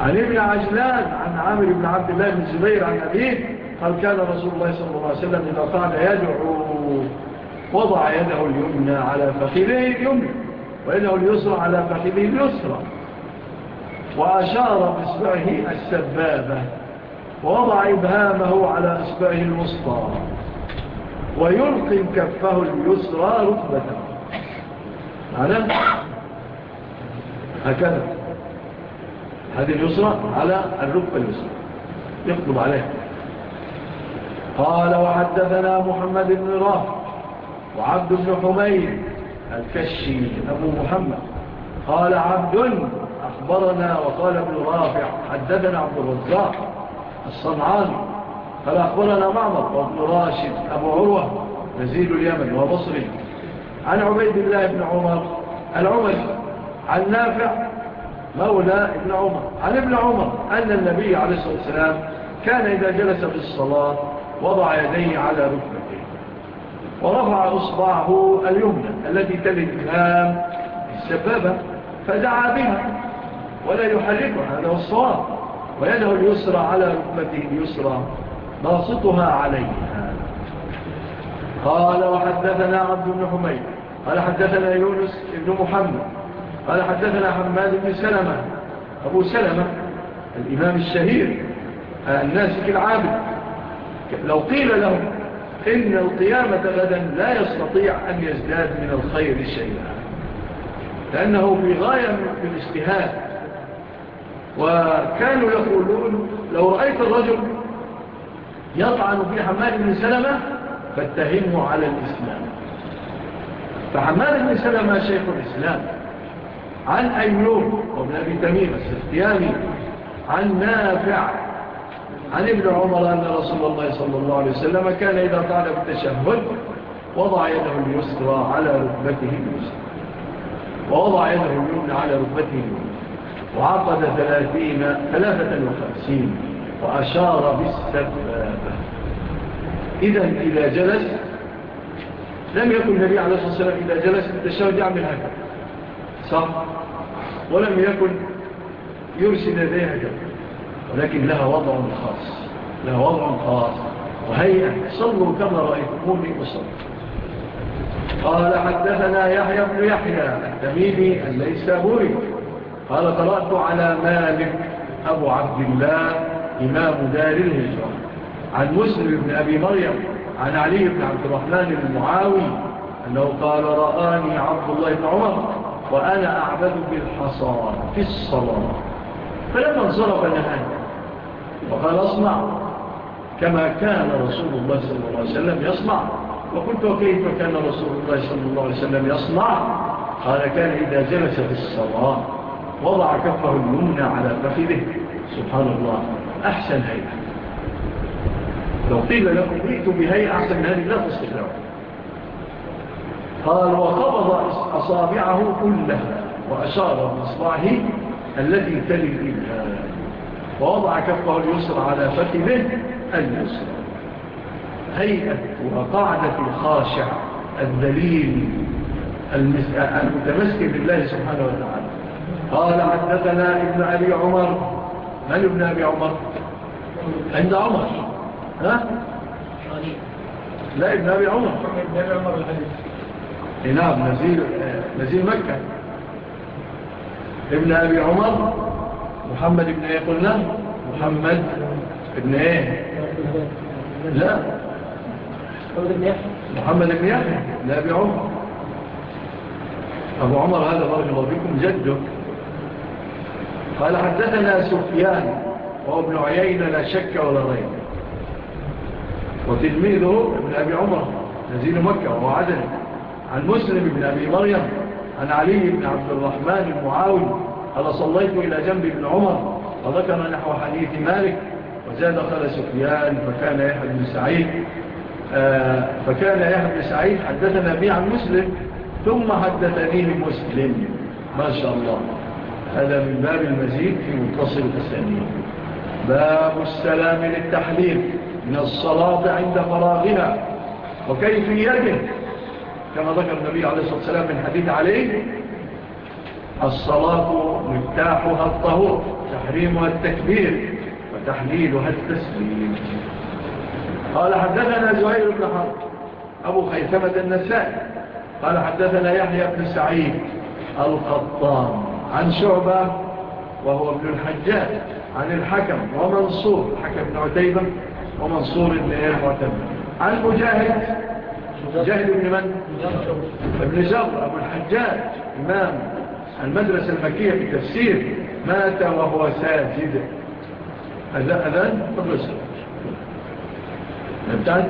عن ابن عجلان عن عامر بن عبد الله بن زبير عن أبيه قال كان رسول الله صلى الله عليه وسلم إذا قال يدعو وضع يده اليمنى على فخذه اليمنى ويده اليسرى على فخذه اليسرى. وأشار بإصبعه السبابة. ووضع إبهامه على أسباه الوسطى ويلقي كفه اليسرى ركبته على هكذا. هذه اليسرى على الركبة اليسرى. يقلب عليها قال وحدثنا محمد بن راه وعبد بن حميد الكشي أبو محمد. قال عبد أخبرنا وقال ابن رافع حددنا عبد الرزاق الصنعان قال أخبرنا معمر وابن راشد أبو عروة نزيل اليمن وبصري. عن عبيد الله بن عمر العمري عن نافع مولى ابن عمر. عن ابن عمر أن النبي عليه الصلاة والسلام كان إذا جلس في الصلاة وضع يديه على ركبته ورفع إصبعه اليمنى التي تلدها السبابة فدعا بها ولا يحركها هذا هو الصواب. ويده اليسرى على ركبته اليسرى باسطها عليها قال وحدثنا عبد بن حميد قال حدثنا يونس بن محمد قال حدثنا حماد بن سلمة أبو سلمة الإمام الشهير آه، الناسك العابد. لو قيل له إن القيامة غدا لا يستطيع أن يزداد من الخير شيئا لأنه في غاية من الاجتهاد وكانوا يقولون لو رأيت الرجل يطعن في حمال بن سلمة فاتهمه على الإسلام. فحمال بن سلمة شيخ الإسلام عن أيوب وابن أبي تميم السفتياني عن نافع عن ابن عمر أن رسول الله صلى الله عليه وسلم كان إذا طعن بالتشهد وضع يده اليسرى على ركبته اليسرى ووضع يده اليمنى على ركبته اليوم وعقد ثلاثين ثلاثة وخمسين وأشار بالسبابة إذا إذا جلس لم يكن النبي عليه الصلاة والسلام إذا جلس التشهد يعمل هكذا صح؟ ولم يكن يرسل يديه هكذا ولكن لها وضع خاص. لها وضع خاص. وهيئة صلوا كما رأيتموني وصلوا. قال حدثنا يحيى بن يحيى التميمي الليسابوري قال قرأت على مالك أبو عبد الله إمام دار الهجرة. عن مسلم بن أبي مريم عن علي بن عبد الرحمن المعاوي أنه قال رآني عبد الله بن عمر وأنا أعبد بالحصار في الصلاة. فلما انصرف نهاني وقال اصنع. كما كان رسول الله صلى الله عليه وسلم يصنع. وقلت وكيف كان رسول الله صلى الله عليه وسلم يصنع؟ قال كان إذا جلس في الصلاة. وضع كفه اليمنى على فخذه. سبحان الله. أحسن هيئة. لو قيل لكم ائتوا بهيئة أحسن هذه لا تستخدم قال وقبض أصابعه كلها وأشار بإصبعه الذي تلي الإبهام ووضع كفه اليسرى على فخذه اليسرى. هيئة وقاعدة الخاشع الدليل المتمسك بالله سبحانه وتعالى. قال حدثنا ابن أبي عمر. من ابن أبي عمر؟ عند عمر. ها؟ لا ابن أبي عمر. إيه، نعم نزيل, نزيل مكة. ابن أبي عمر. محمد ابن إيه قلنا؟ محمد ابن إيه؟ لا. محمد ابن يحيى ابن أبي عمر. أبو عمر هذا بارك الله فيكم جده. قال حدثنا سفيان وهو ابن عيين لا شك ولا ريب. وتلميذه ابن أبي عمر نزيل مكة وهو عدن عن مسلم بن أبي مريم عن علي بن عبد الرحمن المعاون قال صليت إلى جنب ابن عمر وذكر نحو حديث مالك وزاد قال سفيان فكان يحيى بن سعيد آه، فكان يحيى بن سعيد حدثنا بي عن مسلم ثم حدثني مسلم ما شاء الله. هذا من باب المزيد في متصل الثانية باب السلام للتحليل من الصلاة عند فراغها يجب كما ذكر النبي عليه الصلاة والسلام من حديث عليه الصلاة مفتاحها الطهور تحريمها التكبير وتحليلها التسليم. قال حدثنا زهير بن حرب أبو خيثمة النساء قال حدثنا يحيى بن سعيد القطان. عن شعبة وهو ابن الحجاج عن الحكم ومنصور الحكم بن عتيبة ومنصور بن إيه؟ عتيبة عن مجاهد مجاهد بن من؟ ابن جر أبو الحجاج إمام المدرسة المكية في التفسير مات وهو ساجد. أذان تبرسل نبتعد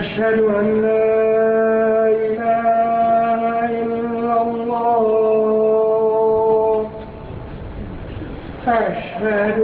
أشهد أن لا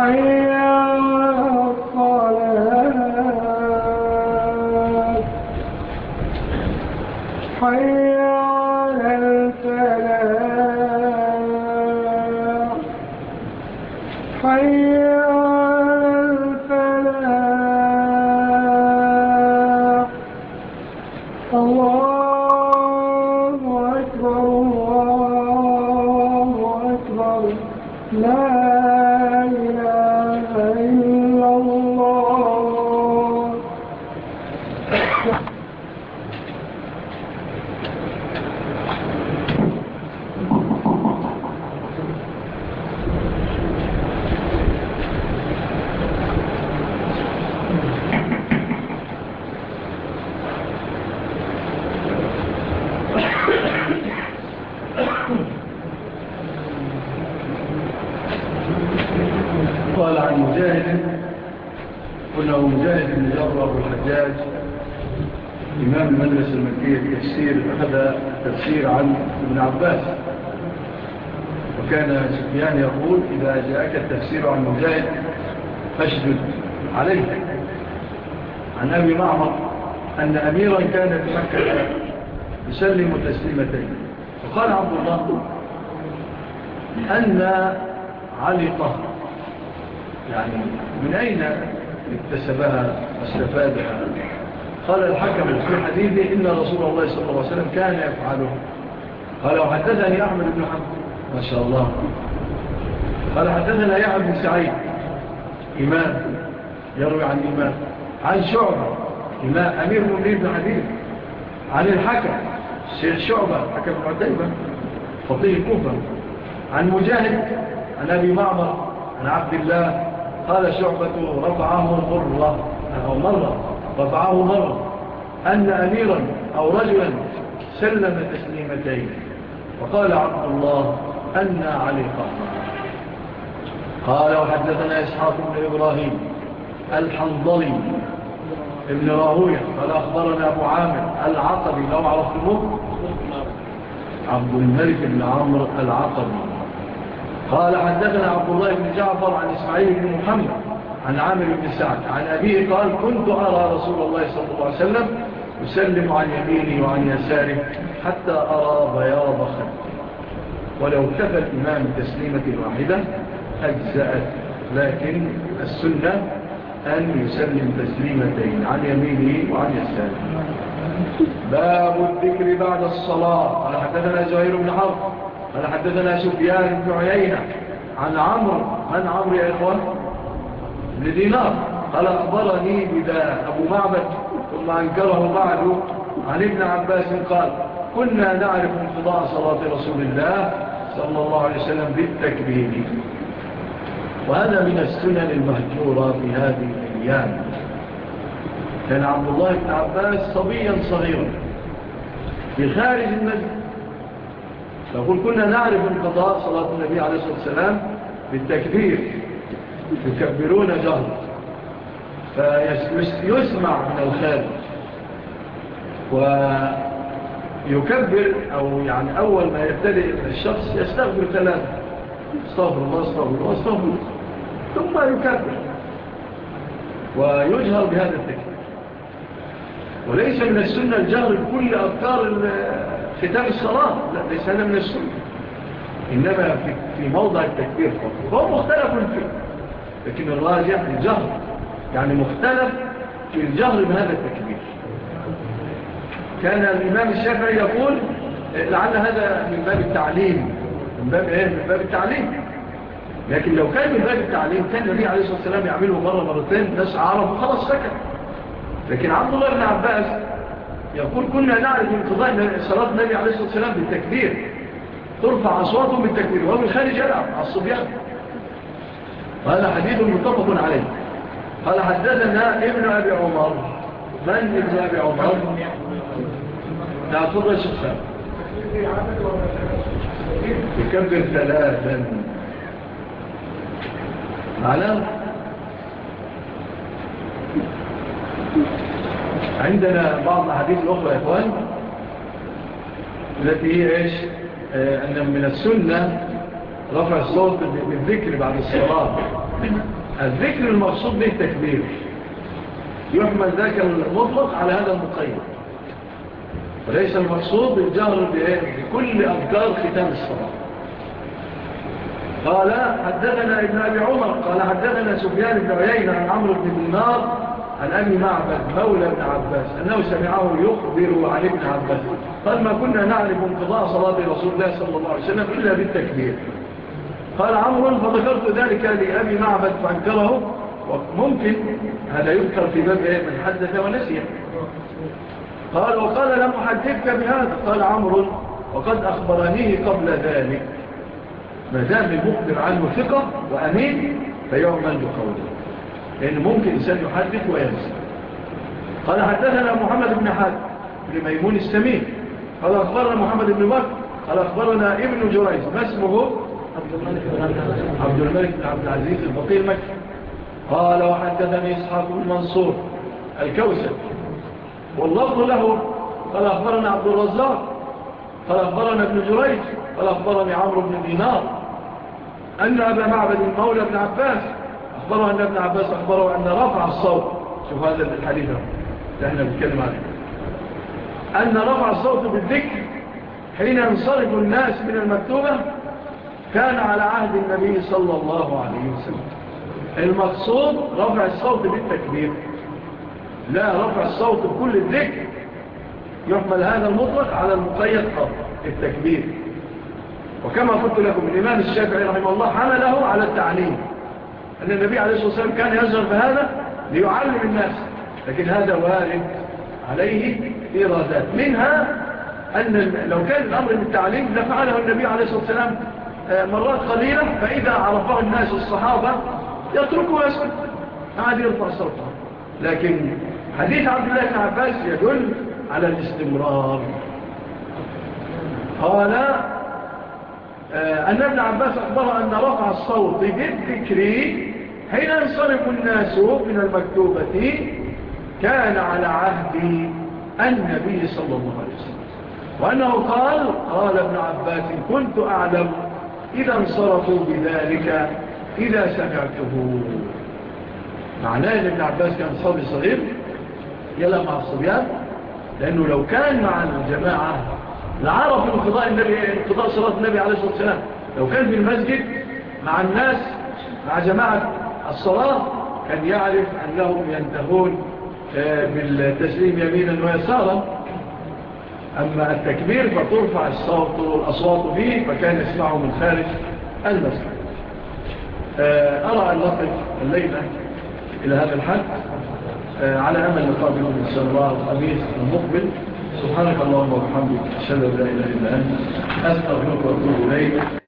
خير التفسير عن ابن عباس. وكان سفيان يقول إذا جاءك التفسير عن مجاهد فاشدد عليه. عن أبي معمر أن أميرا كان بمكة يسلم تسليمتين. فقال عبد الله أن علي طهر يعني من أين اكتسبها واستفادها؟ قال الحكم في حديثه إن رسول الله صلى الله عليه وسلم كان يفعله. قال وحدثني أحمد بن حمد ما شاء الله. قال حدثنا يعب بن سعيد. إمام. يروي عن إمام عن شعبة. إمام. أمير مبنين بن حديث عن الحكم. الشيخ شعبة. حكم عديبة فطيه كوفة. عن مجاهد. عن أبي معمر. عن عبد الله. قال شعبة رفعه مرة أو مرة. رفعه مرة أن أميرا أو رجلا سلم تسليمتين. وقال عبد الله أن علي قهر قال وحدثنا إسحاق بن إبراهيم الحنظلي ابن راهوية. قال أخبرنا أبو عامر العقبي. لو عرفتمه عبد الملك بن عمر العقبي. قال حدثنا عبد الله بن جعفر عن إسماعيل بن محمد عن عامر بن سعد. عن أبيه قال كنت أرى رسول الله صلى الله عليه وسلم يسلم عن يميني وعن يساره حتى أرى بياض خلقه ولو كفى الإمام تسليمة واحدة أجزأت. لكن السنة أن يسلم تسليمتين عن يمينه وعن يساره باب الذكر بعد الصلاة. قال حدثنا زهير بن حرب. قال حدثنا سفيان بن عيينة. عن عمر عن عمر يا إخوان. لدينار قال أخبرني بذا أبو معبد ثم أنكره بعد عن ابن عباس قال كنا نعرف انقضاء صلاة رسول الله صلى الله عليه وسلم بالتكبير. وهذا من السنن المهجورة في هذه الأيام. كان عبد الله بن عباس صبيا صغيرا. في خارج المسجد. فقل كنا نعرف انقضاء صلاة النبي عليه الصلاة والسلام بالتكبير. يكبرون جهرا فيسمع من الخارج. ويكبر أو يعني أول ما يبتدئ الشخص يستغفر ثلاثة. استغفر الله استغفر الله استغفر الله. ثم يكبر. ويجهر بهذا التكبير. وليس من السنة الجهر بكل أفكار ختام الصلاة. لا ليس هذا من السنة. إنما في موضع التكبير فهو مختلف فيه. لكن الراجع الجهر يعني مختلف في الجهر بهذا التكبير. كان الإمام الشافعي يقول لعل هذا من باب التعليم من باب إيه؟ من باب التعليم. لكن لو كان من باب التعليم كان النبي عليه الصلاة والسلام يعمله مرة مرتين ناس عرب وخلاص سكت. لكن عبد الله بن عباس يقول كنا نعرف انقضاء صلاة النبي عليه الصلاة والسلام بالتكبير. ترفع أصواتهم بالتكبير وهو من خارج يلعب على الصبيان. وهذا حديث متفق عليه. قال حدثنا ابن أبي عمر. من ابن أبي عمر؟ تعطوه الشخصان يكبر ثلاثا. معنا عندنا بعض الحديث الأخرى يا إخوان التي هي إيش؟ آه، أن من السنة رفع الصوت بالذكر بعد الصلاة الذكر المقصود به تكبير يحمل ذاك المطلق على هذا المقيد وليس المقصود بالجهر بكل أفكار ختام الصلاة قال حدثنا ابن أبي عمر قال حدثنا سبيان بن عيين عن عمرو بن النار عن أبي معبد مولى ابن عباس أنه سمعه يخبر عن ابن عباس. قال ما كنا نعرف انقضاء صلاة رسول الله صلى الله عليه وسلم إلا بالتكبير. قال عمرو فذكرت ذلك لأبي معبد فأنكره وممكن هذا يذكر في باب إيه؟ من حدث ونسي. قال وقال لم أحدثك بهذا. قال عمرو وقد أخبرنيه قبل ذلك. ما دام المخبر عنه ثقة وأمين فيعمل بقوله. لأن ممكن إنسان يحدث وينسى. قال حدثنا محمد بن حاد بن ميمون السمين. قال أخبرنا محمد بن مرد قال أخبرنا ابن جريز ما اسمه؟ عبد الملك عبد عبد العزيز البطير مكة قال وحدثني إسحاق بن منصور الكوسر واللفظ له قال أخبرنا عبد الرزاق قال أخبرنا ابن جريج قال أخبرني عمرو بن دينار أن أبا معبد المولى بن عباس أخبره أن ابن عباس أخبره أن رفع الصوت شوف هذا الحديث اللي إحنا بنتكلم عنه أن رفع الصوت بالذكر حين ينصرف الناس من المكتوبة كان على عهد النبي صلى الله عليه وسلم. المقصود رفع الصوت بالتكبير. لا رفع الصوت بكل الذكر. يحمل هذا المطلق على المقيد قبل التكبير وكما قلت لكم الإمام الشافعي رحمه الله حمله على التعليم. أن النبي عليه الصلاة والسلام كان يزهر بهذا ليعلم الناس. لكن هذا وارد عليه إيرادات منها أن لو كان الأمر بالتعليم لفعله النبي عليه الصلاة والسلام آه، مرات قليلة فإذا عرفه الناس الصحابة يتركه ويسكت هذه يرفع صوته لكن حديث عبد الله بن عباس يدل على الاستمرار. قال آه، أن ابن عباس أخبر أن رفع الصوت بالذكر حين انصرف الناس من المكتوبة كان على عهد النبي صلى الله عليه وسلم. وأنه قال قال ابن عباس كنت أعلم إذا انصرفوا بذلك إذا سمعته معناه أن ابن عباس كان صبي صغير يلا مع الصبيان لأنه لو كان مع الجماعة لعرف انقضاء النبي انقضاء صلاة النبي عليه الصلاة والسلام. لو كان في المسجد مع الناس مع جماعة الصلاة كان يعرف أنهم ينتهون آه، بالتسليم يمينا ويسارا. أما التكبير فترفع الصوت والأصوات فيه فكان يسمعه من خارج المسجد. آه، أرى أن نقف الليلة إلى هذا الحد آه، على أمل نقابل إن شاء الله الخميس المقبل. سبحانك اللهم وبحمدك أشهد أن لا إله إلا أنت أستغفرك وأتوب إليك.